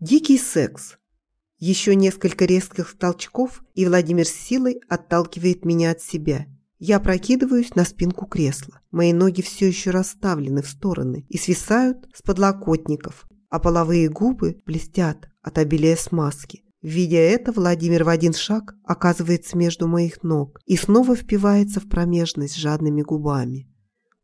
Дикий секс. Еще несколько резких толчков, и Владимир с силой отталкивает меня от себя. Я прокидываюсь на спинку кресла. Мои ноги все еще расставлены в стороны и свисают с подлокотников, а половые губы блестят от обилия смазки. Видя это, Владимир в один шаг оказывается между моих ног и снова впивается в промежность жадными губами.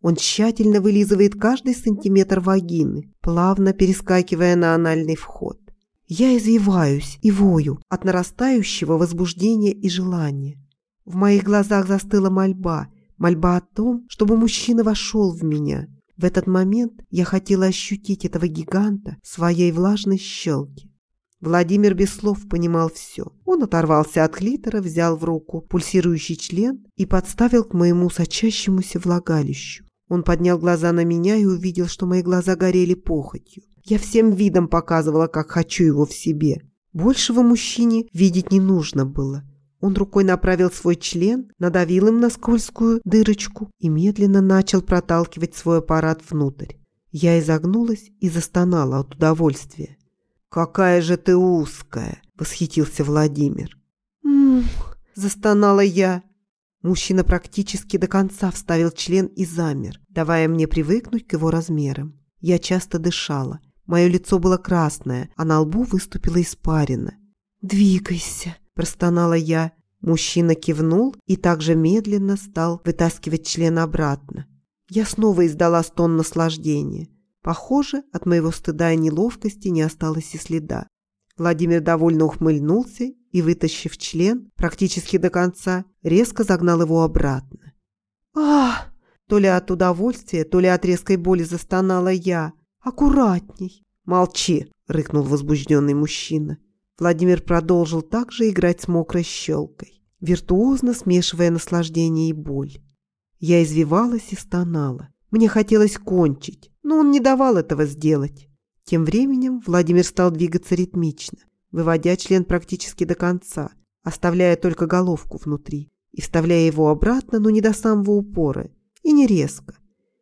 Он тщательно вылизывает каждый сантиметр вагины, плавно перескакивая на анальный вход. Я извиваюсь и вою от нарастающего возбуждения и желания. В моих глазах застыла мольба, мольба о том, чтобы мужчина вошел в меня. В этот момент я хотела ощутить этого гиганта своей влажной щелки. Владимир без слов понимал все. Он оторвался от клитора, взял в руку пульсирующий член и подставил к моему сочащемуся влагалищу. Он поднял глаза на меня и увидел, что мои глаза горели похотью. Я всем видом показывала, как хочу его в себе. Большего мужчине видеть не нужно было. Он рукой направил свой член, надавил им на скользкую дырочку и медленно начал проталкивать свой аппарат внутрь. Я изогнулась и застонала от удовольствия. «Какая же ты узкая!» – восхитился Владимир. «М-м-м!» застонала я. Мужчина практически до конца вставил член и замер, давая мне привыкнуть к его размерам. Я часто дышала. Мое лицо было красное, а на лбу выступила испарина. «Двигайся!» – простонала я. Мужчина кивнул и также медленно стал вытаскивать член обратно. Я снова издала стон наслаждения. Похоже, от моего стыда и неловкости не осталось и следа. Владимир довольно ухмыльнулся и, вытащив член практически до конца, резко загнал его обратно. «Ах!» То ли от удовольствия, то ли от резкой боли застонала я – «Аккуратней!» «Молчи!» – рыкнул возбужденный мужчина. Владимир продолжил также играть с мокрой щелкой, виртуозно смешивая наслаждение и боль. Я извивалась и стонала. Мне хотелось кончить, но он не давал этого сделать. Тем временем Владимир стал двигаться ритмично, выводя член практически до конца, оставляя только головку внутри и вставляя его обратно, но не до самого упора и не резко.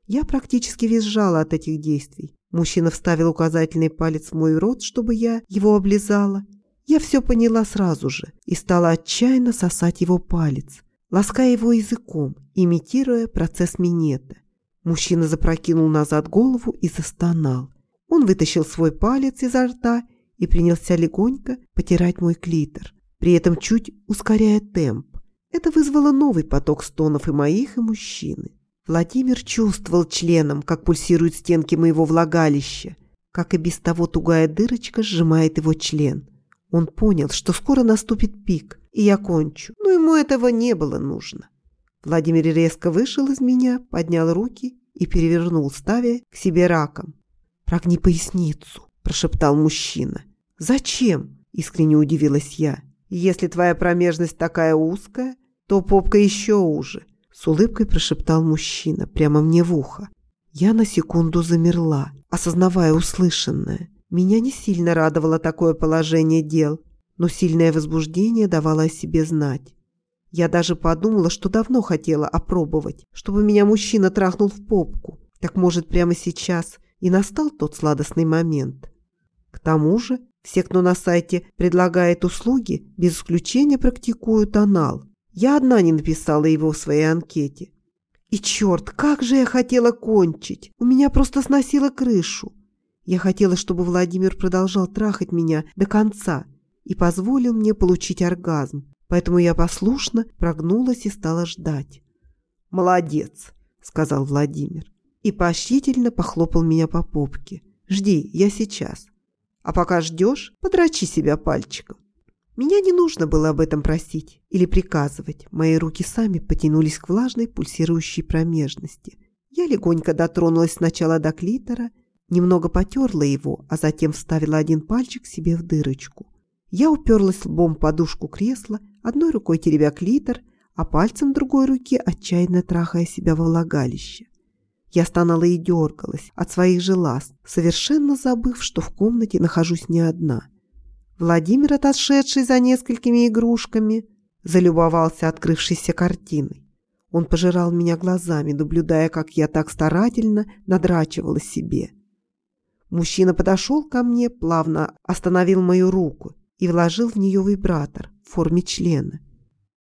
Я практически визжала от этих действий, Мужчина вставил указательный палец в мой рот, чтобы я его облизала. Я все поняла сразу же и стала отчаянно сосать его палец, лаская его языком, имитируя процесс минета. Мужчина запрокинул назад голову и застонал. Он вытащил свой палец изо рта и принялся легонько потирать мой клитор, при этом чуть ускоряя темп. Это вызвало новый поток стонов и моих, и мужчины. Владимир чувствовал членом, как пульсируют стенки моего влагалища, как и без того тугая дырочка сжимает его член. Он понял, что скоро наступит пик, и я кончу, но ему этого не было нужно. Владимир резко вышел из меня, поднял руки и перевернул, ставя к себе раком. «Прогни поясницу», – прошептал мужчина. «Зачем?» – искренне удивилась я. «Если твоя промежность такая узкая, то попка еще уже. С улыбкой прошептал мужчина прямо мне в ухо. Я на секунду замерла, осознавая услышанное. Меня не сильно радовало такое положение дел, но сильное возбуждение давало о себе знать. Я даже подумала, что давно хотела опробовать, чтобы меня мужчина трахнул в попку. Так может прямо сейчас и настал тот сладостный момент. К тому же все, кто на сайте предлагает услуги, без исключения практикуют анал. Я одна не написала его в своей анкете. И черт, как же я хотела кончить! У меня просто сносило крышу. Я хотела, чтобы Владимир продолжал трахать меня до конца и позволил мне получить оргазм, поэтому я послушно прогнулась и стала ждать. «Молодец!» — сказал Владимир и поощрительно похлопал меня по попке. «Жди, я сейчас. А пока ждешь, подрачи себя пальчиком». Меня не нужно было об этом просить или приказывать. Мои руки сами потянулись к влажной пульсирующей промежности. Я легонько дотронулась сначала до клитора, немного потерла его, а затем вставила один пальчик себе в дырочку. Я уперлась лбом в подушку кресла, одной рукой теребя клитор, а пальцем другой руки отчаянно трахая себя во влагалище. Я стонала и дергалась от своих же ласт, совершенно забыв, что в комнате нахожусь не одна. Владимир, отошедший за несколькими игрушками, залюбовался открывшейся картиной. Он пожирал меня глазами, наблюдая, как я так старательно надрачивала себе. Мужчина подошел ко мне, плавно остановил мою руку и вложил в нее вибратор в форме члена.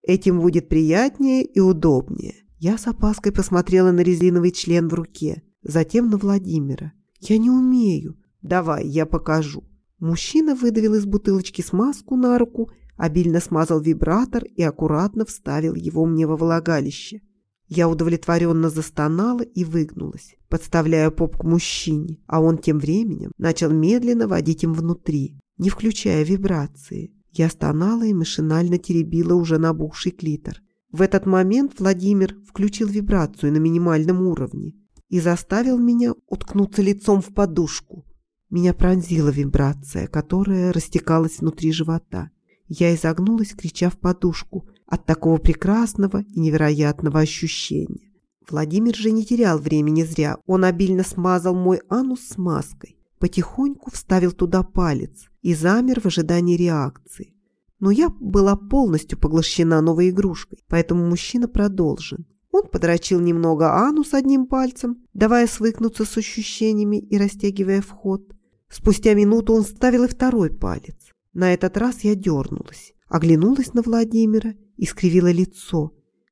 Этим будет приятнее и удобнее. Я с опаской посмотрела на резиновый член в руке, затем на Владимира. Я не умею. Давай, я покажу. Мужчина выдавил из бутылочки смазку на руку, обильно смазал вибратор и аккуратно вставил его мне во влагалище. Я удовлетворенно застонала и выгнулась, подставляя попку мужчине, а он тем временем начал медленно водить им внутри, не включая вибрации. Я стонала и машинально теребила уже набухший клитор. В этот момент Владимир включил вибрацию на минимальном уровне и заставил меня уткнуться лицом в подушку. Меня пронзила вибрация, которая растекалась внутри живота. Я изогнулась, крича в подушку – от такого прекрасного и невероятного ощущения. Владимир же не терял времени зря. Он обильно смазал мой анус смазкой, потихоньку вставил туда палец и замер в ожидании реакции. Но я была полностью поглощена новой игрушкой, поэтому мужчина продолжил. Он подрочил немного анус одним пальцем, давая свыкнуться с ощущениями и растягивая вход. Спустя минуту он вставил и второй палец. На этот раз я дернулась, оглянулась на Владимира и скривила лицо,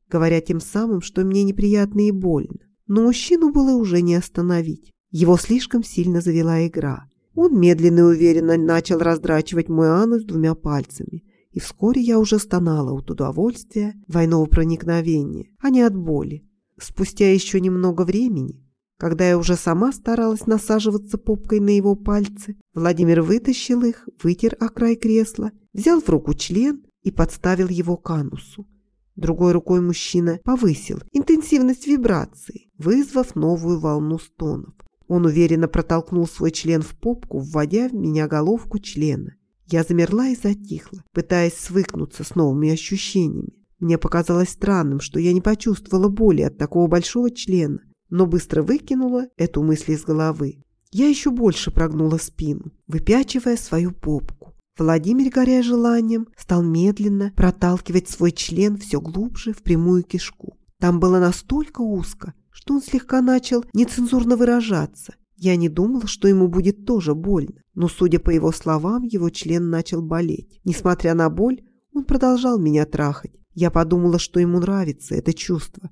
говоря тем самым, что мне неприятно и больно. Но мужчину было уже не остановить. Его слишком сильно завела игра. Он медленно и уверенно начал раздрачивать мой анус двумя пальцами. И вскоре я уже стонала от удовольствия двойного проникновения, а не от боли. Спустя еще немного времени, когда я уже сама старалась насаживаться попкой на его пальцы, Владимир вытащил их, вытер о край кресла, взял в руку член и подставил его к анусу. Другой рукой мужчина повысил интенсивность вибрации, вызвав новую волну стонов. Он уверенно протолкнул свой член в попку, вводя в меня головку члена. Я замерла и затихла, пытаясь свыкнуться с новыми ощущениями. Мне показалось странным, что я не почувствовала боли от такого большого члена, но быстро выкинула эту мысль из головы. Я еще больше прогнула спину, выпячивая свою попку. Владимир, горя желанием, стал медленно проталкивать свой член все глубже в прямую кишку. Там было настолько узко, что он слегка начал нецензурно выражаться. Я не думала, что ему будет тоже больно, но, судя по его словам, его член начал болеть. Несмотря на боль, он продолжал меня трахать. Я подумала, что ему нравится это чувство.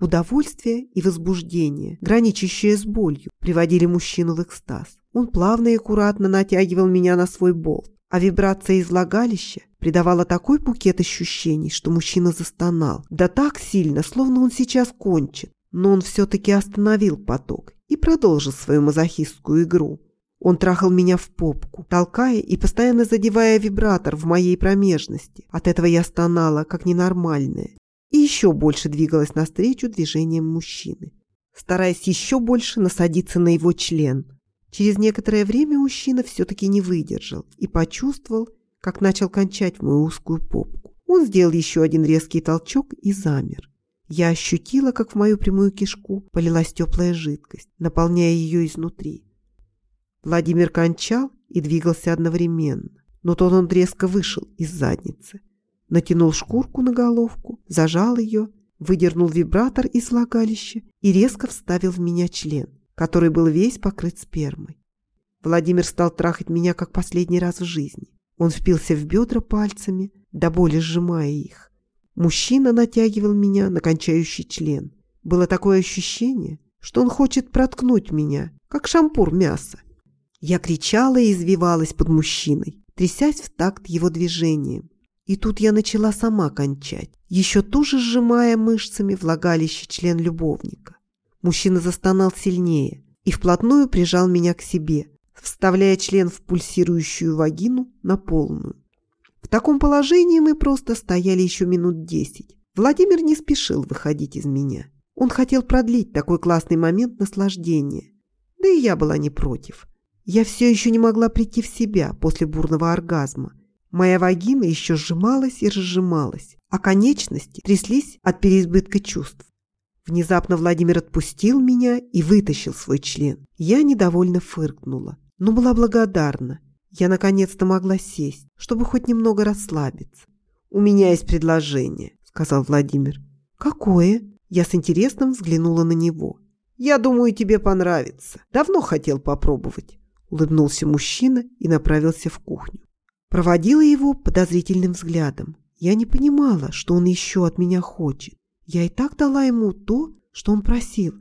Удовольствие и возбуждение, граничащее с болью, приводили мужчину в экстаз. Он плавно и аккуратно натягивал меня на свой болт а вибрация из влагалища придавала такой букет ощущений, что мужчина застонал. Да так сильно, словно он сейчас кончит. Но он все-таки остановил поток и продолжил свою мазохистскую игру. Он трахал меня в попку, толкая и постоянно задевая вибратор в моей промежности. От этого я стонала, как ненормальная, и еще больше двигалась навстречу движениям мужчины, стараясь еще больше насадиться на его член – Через некоторое время мужчина все-таки не выдержал и почувствовал, как начал кончать в мою узкую попку. Он сделал еще один резкий толчок и замер. Я ощутила, как в мою прямую кишку полилась теплая жидкость, наполняя ее изнутри. Владимир кончал и двигался одновременно, но тот он резко вышел из задницы. Натянул шкурку на головку, зажал ее, выдернул вибратор из влагалища и резко вставил в меня член который был весь покрыт спермой. Владимир стал трахать меня как последний раз в жизни. Он впился в бедра пальцами, до боли сжимая их. Мужчина натягивал меня на кончающий член. Было такое ощущение, что он хочет проткнуть меня, как шампур мяса. Я кричала и извивалась под мужчиной, трясясь в такт его движением. И тут я начала сама кончать, еще туже сжимая мышцами влагалище член любовника. Мужчина застонал сильнее и вплотную прижал меня к себе, вставляя член в пульсирующую вагину на полную. В таком положении мы просто стояли еще минут десять. Владимир не спешил выходить из меня. Он хотел продлить такой классный момент наслаждения. Да и я была не против. Я все еще не могла прийти в себя после бурного оргазма. Моя вагина еще сжималась и разжималась, а конечности тряслись от переизбытка чувств. Внезапно Владимир отпустил меня и вытащил свой член. Я недовольно фыркнула, но была благодарна. Я наконец-то могла сесть, чтобы хоть немного расслабиться. «У меня есть предложение», — сказал Владимир. «Какое?» Я с интересом взглянула на него. «Я думаю, тебе понравится. Давно хотел попробовать. улыбнулся мужчина и направился в кухню. Проводила его подозрительным взглядом. Я не понимала, что он еще от меня хочет. Я и так дала ему то, что он просил.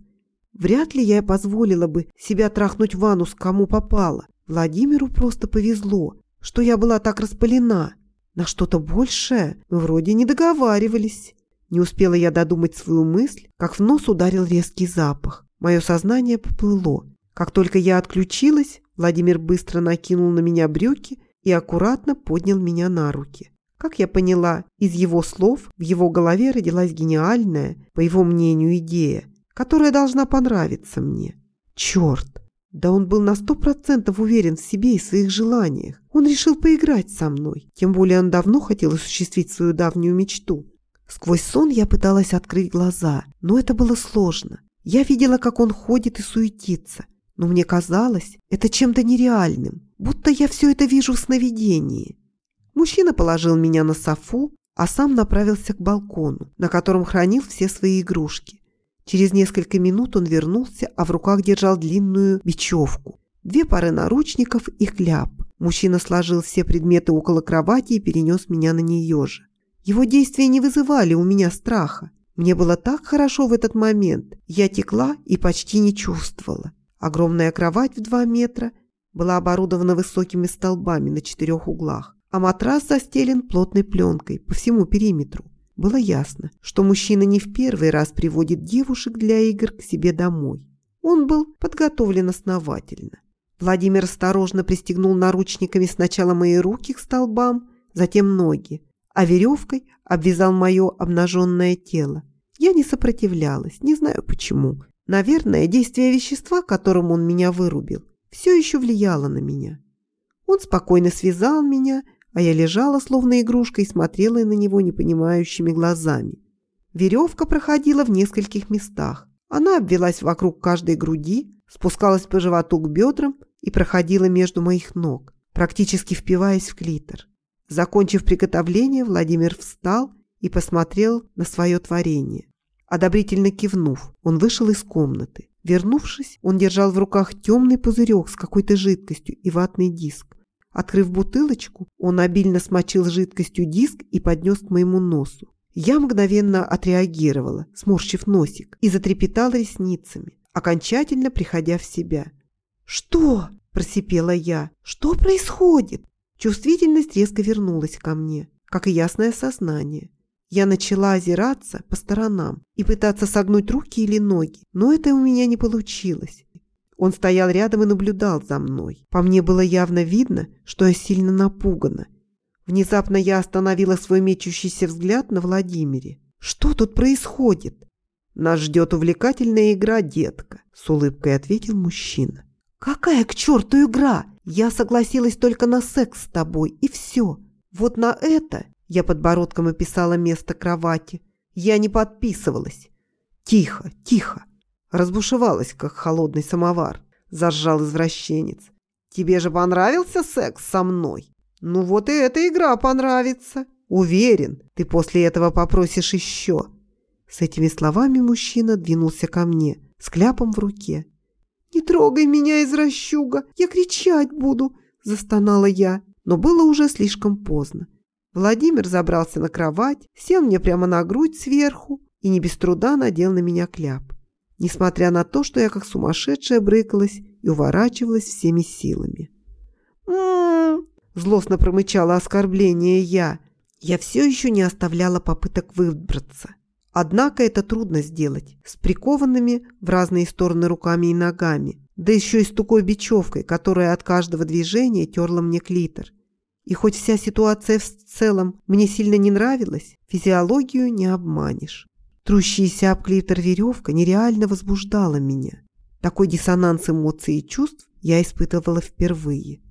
Вряд ли я позволила бы себя трахнуть в ванну с кому попало. Владимиру просто повезло, что я была так распалена. На что-то большее мы вроде не договаривались. Не успела я додумать свою мысль, как в нос ударил резкий запах. Мое сознание поплыло. Как только я отключилась, Владимир быстро накинул на меня брюки и аккуратно поднял меня на руки. Как я поняла, из его слов в его голове родилась гениальная, по его мнению, идея, которая должна понравиться мне. Черт! Да он был на сто процентов уверен в себе и своих желаниях. Он решил поиграть со мной. Тем более он давно хотел осуществить свою давнюю мечту. Сквозь сон я пыталась открыть глаза, но это было сложно. Я видела, как он ходит и суетится, но мне казалось это чем-то нереальным, будто я все это вижу в сновидении. Мужчина положил меня на софу, а сам направился к балкону, на котором хранил все свои игрушки. Через несколько минут он вернулся, а в руках держал длинную бечевку, две пары наручников и кляп. Мужчина сложил все предметы около кровати и перенес меня на нее же. Его действия не вызывали у меня страха. Мне было так хорошо в этот момент. Я текла и почти не чувствовала. Огромная кровать в два метра была оборудована высокими столбами на четырех углах, а матрас застелен плотной пленкой по всему периметру. Было ясно, что мужчина не в первый раз приводит девушек для игр к себе домой. Он был подготовлен основательно. Владимир осторожно пристегнул наручниками сначала мои руки к столбам, затем ноги, а веревкой обвязал мое обнаженное тело. Я не сопротивлялась, не знаю почему. Наверное, действие вещества, которым он меня вырубил, все еще влияло на меня. Он спокойно связал меня а я лежала, словно игрушка, и смотрела на него непонимающими глазами. Веревка проходила в нескольких местах. Она обвелась вокруг каждой груди, спускалась по животу к бедрам и проходила между моих ног, практически впиваясь в клитор. Закончив приготовление, Владимир встал и посмотрел на свое творение. Одобрительно кивнув, он вышел из комнаты. Вернувшись, он держал в руках темный пузырек с какой-то жидкостью и ватный диск. Открыв бутылочку, он обильно смочил жидкостью диск и поднес к моему носу. Я мгновенно отреагировала, сморщив носик, и затрепетала ресницами, окончательно приходя в себя. «Что?» – просипела я. «Что происходит?» Чувствительность резко вернулась ко мне, как и ясное сознание. Я начала озираться по сторонам и пытаться согнуть руки или ноги, но это у меня не получилось. Он стоял рядом и наблюдал за мной. По мне было явно видно, что я сильно напугана. Внезапно я остановила свой мечущийся взгляд на Владимире. «Что тут происходит?» «Нас ждет увлекательная игра, детка», — с улыбкой ответил мужчина. «Какая к черту игра? Я согласилась только на секс с тобой, и все. Вот на это...» Я подбородком описала место кровати. Я не подписывалась. «Тихо, тихо. Разбушевалась, как холодный самовар. Заржал извращенец. Тебе же понравился секс со мной? Ну вот и эта игра понравится. Уверен, ты после этого попросишь еще. С этими словами мужчина двинулся ко мне с кляпом в руке. «Не трогай меня, извращуга! Я кричать буду!» – застонала я. Но было уже слишком поздно. Владимир забрался на кровать, сел мне прямо на грудь сверху и не без труда надел на меня кляп несмотря на то, что я как сумасшедшая брыкалась и уворачивалась всеми силами. «М-м-м!» злостно промычала оскорбление я. Я все еще не оставляла попыток выбраться. Однако это трудно сделать, с прикованными в разные стороны руками и ногами, да еще и с такой бечевкой, которая от каждого движения терла мне клитор. И хоть вся ситуация в целом мне сильно не нравилась, физиологию не обманешь. Трущаяся об клитор веревка нереально возбуждала меня. Такой диссонанс эмоций и чувств я испытывала впервые.